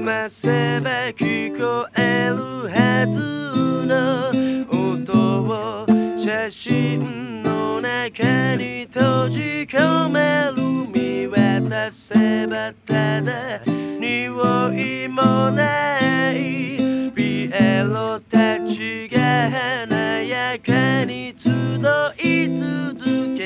ませば聞こえるはずの音を写真の中に閉じ込める見渡せばただ匂いもないピエロたちが華やかに集い続け